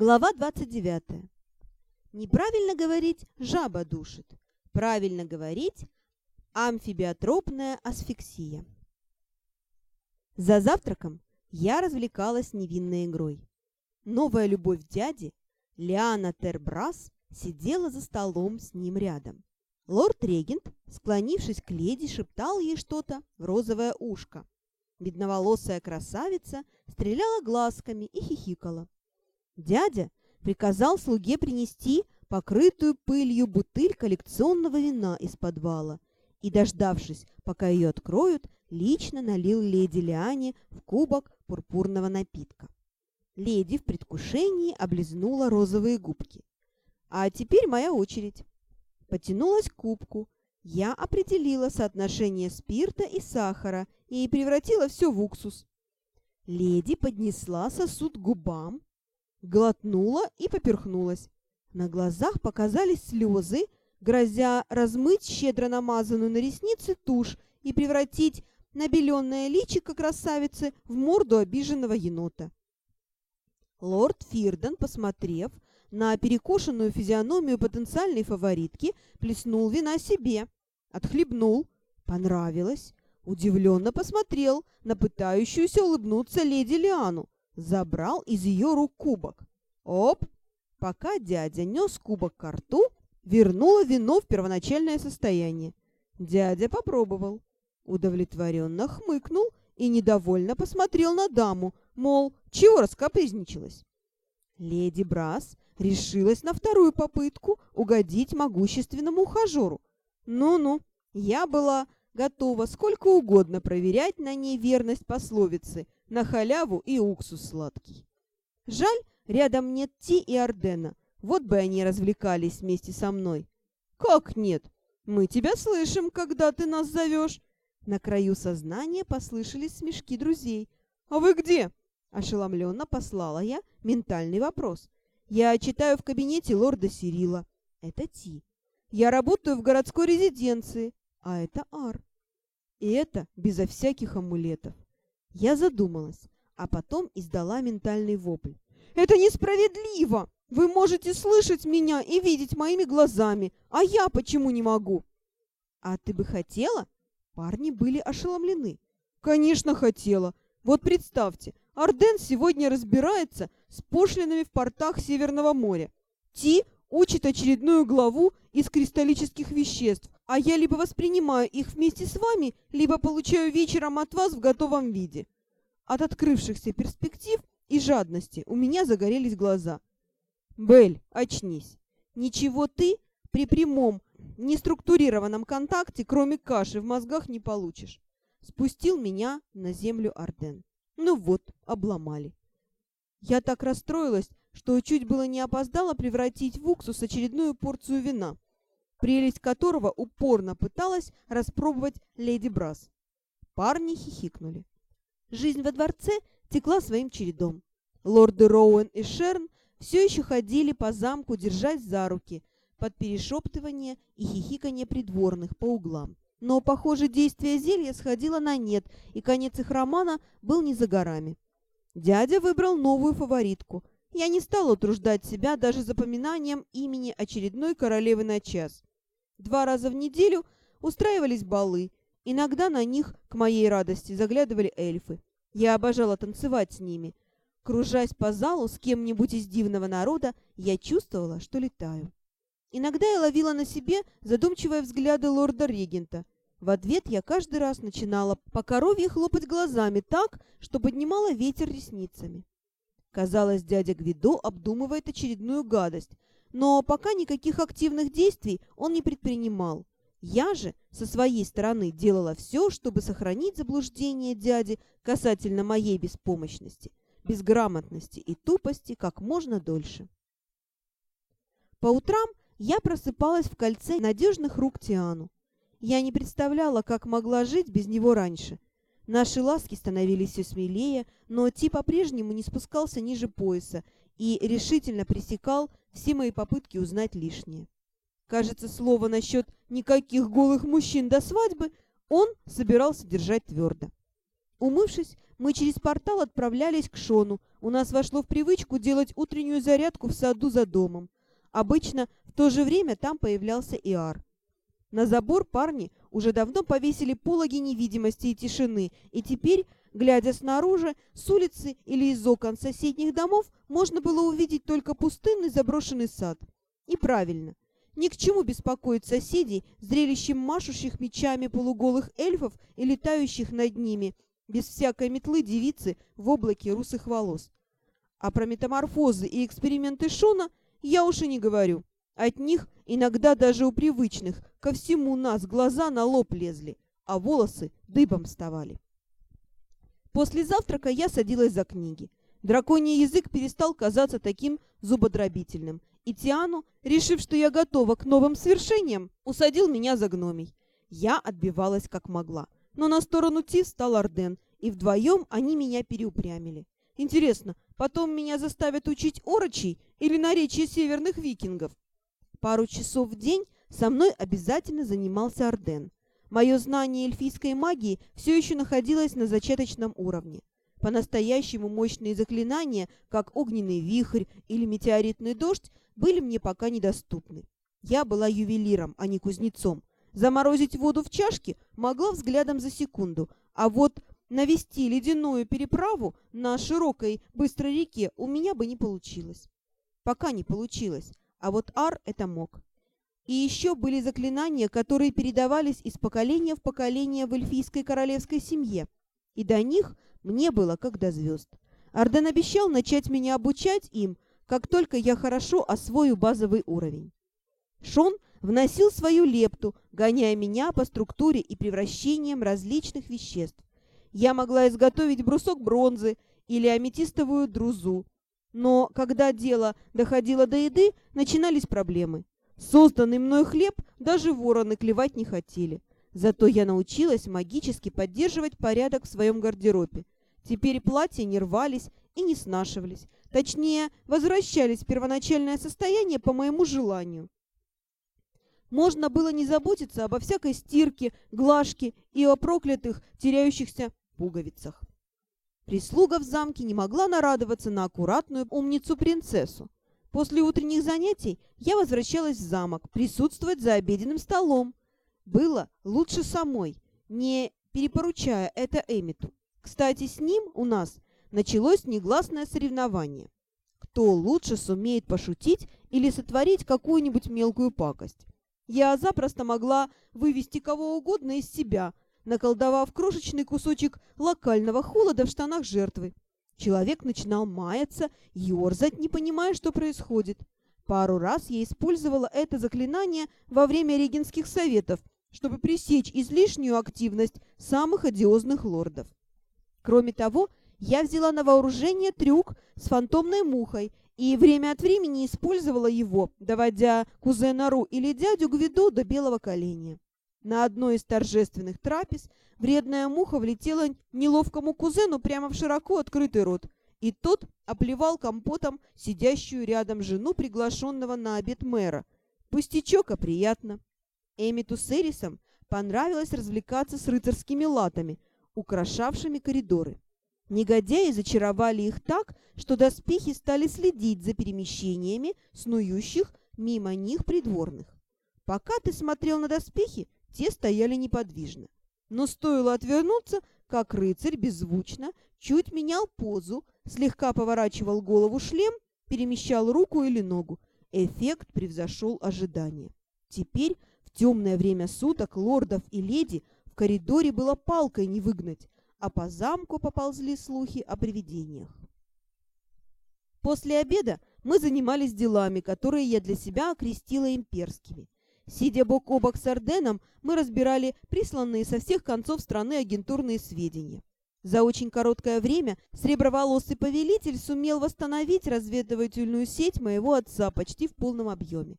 Глава 29. Неправильно говорить «жаба душит». Правильно говорить «амфибиотропная асфиксия». За завтраком я развлекалась невинной игрой. Новая любовь дяди, Лиана Тербрас, сидела за столом с ним рядом. Лорд-регент, склонившись к леди, шептал ей что-то в розовое ушко. Бедноволосая красавица стреляла глазками и хихикала. Дядя приказал слуге принести покрытую пылью бутыль коллекционного вина из подвала и, дождавшись, пока ее откроют, лично налил леди Лиане в кубок пурпурного напитка. Леди в предвкушении облизнула розовые губки. «А теперь моя очередь». Потянулась к кубку. Я определила соотношение спирта и сахара и превратила все в уксус. Леди поднесла сосуд к губам, глотнула и поперхнулась. На глазах показались слезы, грозя размыть щедро намазанную на ресницы тушь и превратить набеленное личико красавицы в морду обиженного енота. Лорд Фирден, посмотрев на перекошенную физиономию потенциальной фаворитки, плеснул вина себе, отхлебнул, понравилось, удивленно посмотрел на пытающуюся улыбнуться леди Лиану, забрал из ее рук кубок. Оп! Пока дядя нес кубок к рту, вернула вино в первоначальное состояние. Дядя попробовал. Удовлетворенно хмыкнул и недовольно посмотрел на даму, мол, чего раскапризничалась. Леди Брас решилась на вторую попытку угодить могущественному ухажеру. Ну-ну, я была готова сколько угодно проверять на ней верность пословицы «на халяву и уксус сладкий». Жаль, рядом нет Ти и Ардена, вот бы они развлекались вместе со мной. «Как нет? Мы тебя слышим, когда ты нас зовешь!» На краю сознания послышались смешки друзей. «А вы где?» – ошеломленно послала я ментальный вопрос. «Я читаю в кабинете лорда Сирила. Это Ти. Я работаю в городской резиденции. А это Ар. И это безо всяких амулетов. Я задумалась, а потом издала ментальный вопль. «Это несправедливо! Вы можете слышать меня и видеть моими глазами, а я почему не могу?» «А ты бы хотела?» Парни были ошеломлены. «Конечно, хотела. Вот представьте, Арден сегодня разбирается с пошлинами в портах Северного моря. Ти учит очередную главу из кристаллических веществ, а я либо воспринимаю их вместе с вами, либо получаю вечером от вас в готовом виде. От открывшихся перспектив и жадности у меня загорелись глаза. Бель, очнись. Ничего ты при прямом, неструктурированном контакте, кроме каши, в мозгах не получишь. Спустил меня на землю Арден. Ну вот, обломали. Я так расстроилась, что чуть было не опоздала превратить в уксус очередную порцию вина прелесть которого упорно пыталась распробовать леди Брас. Парни хихикнули. Жизнь во дворце текла своим чередом. Лорды Роуэн и Шерн все еще ходили по замку, держась за руки, под перешептывание и хихиканье придворных по углам. Но, похоже, действие зелья сходило на нет, и конец их романа был не за горами. Дядя выбрал новую фаворитку. Я не стала утруждать себя даже запоминанием имени очередной королевы на час. Два раза в неделю устраивались балы. Иногда на них, к моей радости, заглядывали эльфы. Я обожала танцевать с ними. Кружась по залу с кем-нибудь из дивного народа, я чувствовала, что летаю. Иногда я ловила на себе задумчивые взгляды лорда-регента. В ответ я каждый раз начинала по коровье хлопать глазами так, что поднимала ветер ресницами. Казалось, дядя Гвидо обдумывает очередную гадость, но пока никаких активных действий он не предпринимал. Я же со своей стороны делала все, чтобы сохранить заблуждение дяди касательно моей беспомощности, безграмотности и тупости как можно дольше. По утрам я просыпалась в кольце надежных рук Тиану. Я не представляла, как могла жить без него раньше. Наши ласки становились все смелее, но Ти по-прежнему не спускался ниже пояса и решительно пресекал все мои попытки узнать лишнее. Кажется, слово насчет никаких голых мужчин до свадьбы он собирался держать твердо. Умывшись, мы через портал отправлялись к Шону. У нас вошло в привычку делать утреннюю зарядку в саду за домом. Обычно в то же время там появлялся Иар. На забор парни уже давно повесили пологи невидимости и тишины, и теперь, глядя снаружи, с улицы или из окон соседних домов, можно было увидеть только пустынный заброшенный сад. И правильно. Ни к чему беспокоить соседей зрелищем машущих мечами полуголых эльфов и летающих над ними, без всякой метлы девицы в облаке русых волос. А про метаморфозы и эксперименты Шона я уж и не говорю. От них иногда даже у привычных ко всему нас глаза на лоб лезли, а волосы дыбом вставали. После завтрака я садилась за книги. Драконий язык перестал казаться таким зубодробительным, и Тиану, решив, что я готова к новым свершениям, усадил меня за гномий. Я отбивалась как могла, но на сторону Ти встал Арден, и вдвоем они меня переупрямили. Интересно, потом меня заставят учить орочий или наречие северных викингов? Пару часов в день со мной обязательно занимался Арден. Мое знание эльфийской магии все еще находилось на зачаточном уровне. По-настоящему мощные заклинания, как огненный вихрь или метеоритный дождь, были мне пока недоступны. Я была ювелиром, а не кузнецом. Заморозить воду в чашке могла взглядом за секунду, а вот навести ледяную переправу на широкой быстрой реке у меня бы не получилось. Пока не получилось, а вот Ар это мог. И еще были заклинания, которые передавались из поколения в поколение в эльфийской королевской семье. И до них мне было как до звезд. Арден обещал начать меня обучать им, как только я хорошо освою базовый уровень. Шон вносил свою лепту, гоняя меня по структуре и превращениям различных веществ. Я могла изготовить брусок бронзы или аметистовую друзу, но когда дело доходило до еды, начинались проблемы. Созданный мной хлеб даже вороны клевать не хотели. Зато я научилась магически поддерживать порядок в своем гардеробе. Теперь платья не рвались и не снашивались. Точнее, возвращались в первоначальное состояние по моему желанию. Можно было не заботиться обо всякой стирке, глажке и о проклятых, теряющихся пуговицах. Прислуга в замке не могла нарадоваться на аккуратную умницу-принцессу. После утренних занятий я возвращалась в замок, присутствовать за обеденным столом. Было лучше самой, не перепоручая это Эмиту. Кстати, с ним у нас началось негласное соревнование. Кто лучше сумеет пошутить или сотворить какую-нибудь мелкую пакость. Я запросто могла вывести кого угодно из себя – наколдовав крошечный кусочек локального холода в штанах жертвы. Человек начинал маяться, ерзать, не понимая, что происходит. Пару раз я использовала это заклинание во время регенских советов, чтобы пресечь излишнюю активность самых одиозных лордов. Кроме того, я взяла на вооружение трюк с фантомной мухой и время от времени использовала его, доводя кузена Ру или дядю Гвиду до белого коленя. На одной из торжественных трапез вредная муха влетела неловкому кузену прямо в широко открытый рот, и тот оплевал компотом сидящую рядом жену приглашенного на обед мэра. Пустячок, а приятно. Эмиту с Эрисом понравилось развлекаться с рыцарскими латами, украшавшими коридоры. Негодяи зачаровали их так, что доспехи стали следить за перемещениями снующих мимо них придворных. Пока ты смотрел на доспехи, те стояли неподвижно. Но стоило отвернуться, как рыцарь беззвучно чуть менял позу, слегка поворачивал голову шлем, перемещал руку или ногу. Эффект превзошел ожидания. Теперь, в темное время суток, лордов и леди в коридоре было палкой не выгнать, а по замку поползли слухи о привидениях. После обеда мы занимались делами, которые я для себя окрестила имперскими – Сидя бок о бок с Орденом, мы разбирали присланные со всех концов страны агентурные сведения. За очень короткое время среброволосый повелитель сумел восстановить разведывательную сеть моего отца почти в полном объеме.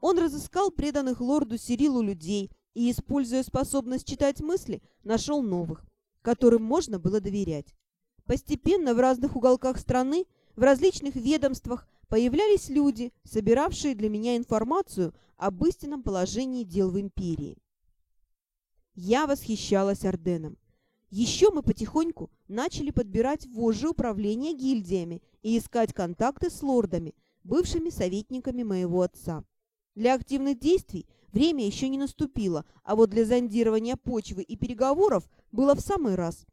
Он разыскал преданных лорду Сирилу людей и, используя способность читать мысли, нашел новых, которым можно было доверять. Постепенно в разных уголках страны, в различных ведомствах появлялись люди, собиравшие для меня информацию об истинном положении дел в империи. Я восхищалась Орденом. Еще мы потихоньку начали подбирать вожжи управления гильдиями и искать контакты с лордами, бывшими советниками моего отца. Для активных действий время еще не наступило, а вот для зондирования почвы и переговоров было в самый раз.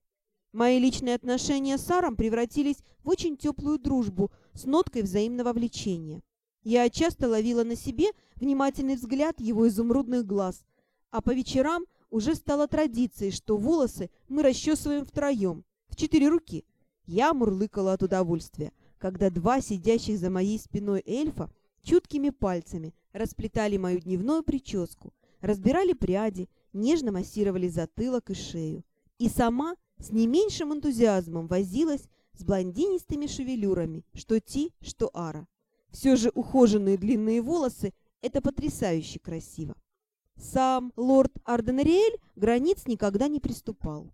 Мои личные отношения с Саром превратились в очень теплую дружбу с ноткой взаимного влечения. Я часто ловила на себе внимательный взгляд его изумрудных глаз, а по вечерам уже стало традицией, что волосы мы расчесываем втроем, в четыре руки. Я мурлыкала от удовольствия, когда два сидящих за моей спиной эльфа чуткими пальцами расплетали мою дневную прическу, разбирали пряди, нежно массировали затылок и шею. И сама с не меньшим энтузиазмом возилась с блондинистыми шевелюрами, что Ти, что Ара. Все же ухоженные длинные волосы – это потрясающе красиво. Сам лорд Арденриэль границ никогда не приступал.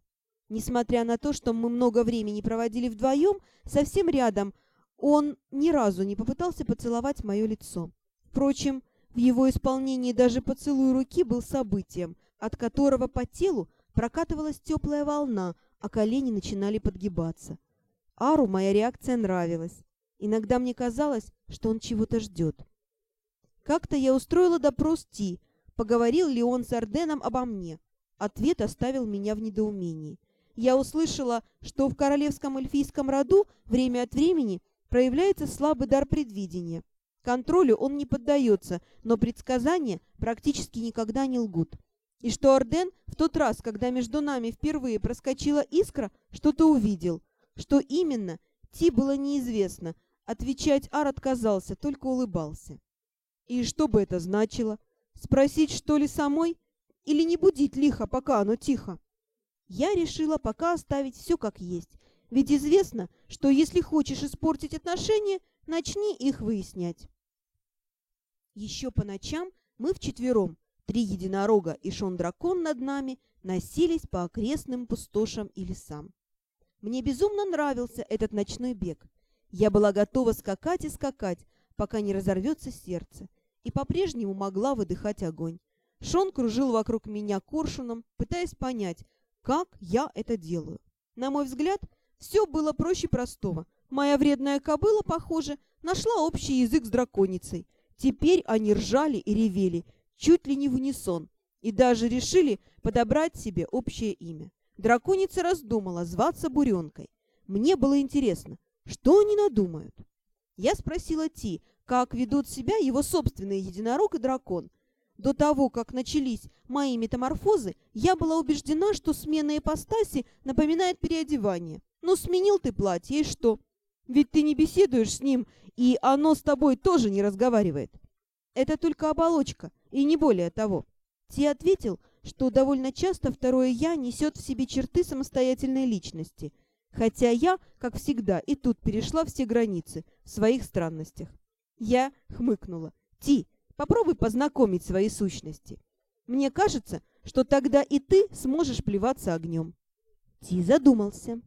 Несмотря на то, что мы много времени проводили вдвоем, совсем рядом он ни разу не попытался поцеловать мое лицо. Впрочем, в его исполнении даже поцелуй руки был событием, от которого по телу прокатывалась теплая волна, а колени начинали подгибаться. Ару моя реакция нравилась. Иногда мне казалось, что он чего-то ждет. Как-то я устроила допрос Ти, поговорил ли он с Арденом обо мне. Ответ оставил меня в недоумении. Я услышала, что в королевском эльфийском роду время от времени проявляется слабый дар предвидения. Контролю он не поддается, но предсказания практически никогда не лгут и что Орден в тот раз, когда между нами впервые проскочила искра, что-то увидел. Что именно, Ти было неизвестно. Отвечать Ар отказался, только улыбался. И что бы это значило? Спросить, что ли, самой? Или не будить лихо, пока оно тихо? Я решила пока оставить все как есть. Ведь известно, что если хочешь испортить отношения, начни их выяснять. Еще по ночам мы вчетвером Три единорога и шон-дракон над нами носились по окрестным пустошам и лесам. Мне безумно нравился этот ночной бег. Я была готова скакать и скакать, пока не разорвется сердце, и по-прежнему могла выдыхать огонь. Шон кружил вокруг меня коршуном, пытаясь понять, как я это делаю. На мой взгляд, все было проще простого. Моя вредная кобыла, похоже, нашла общий язык с драконицей. Теперь они ржали и ревели, чуть ли не в унисон, и даже решили подобрать себе общее имя. Драконица раздумала зваться Буренкой. Мне было интересно, что они надумают. Я спросила Ти, как ведут себя его собственные единорог и дракон. До того, как начались мои метаморфозы, я была убеждена, что смена ипостаси напоминает переодевание. Ну, сменил ты платье, и что? Ведь ты не беседуешь с ним, и оно с тобой тоже не разговаривает. Это только оболочка, и не более того. Ти ответил, что довольно часто второе «я» несет в себе черты самостоятельной личности, хотя я, как всегда, и тут перешла все границы в своих странностях. Я хмыкнула. «Ти, попробуй познакомить свои сущности. Мне кажется, что тогда и ты сможешь плеваться огнем». Ти задумался.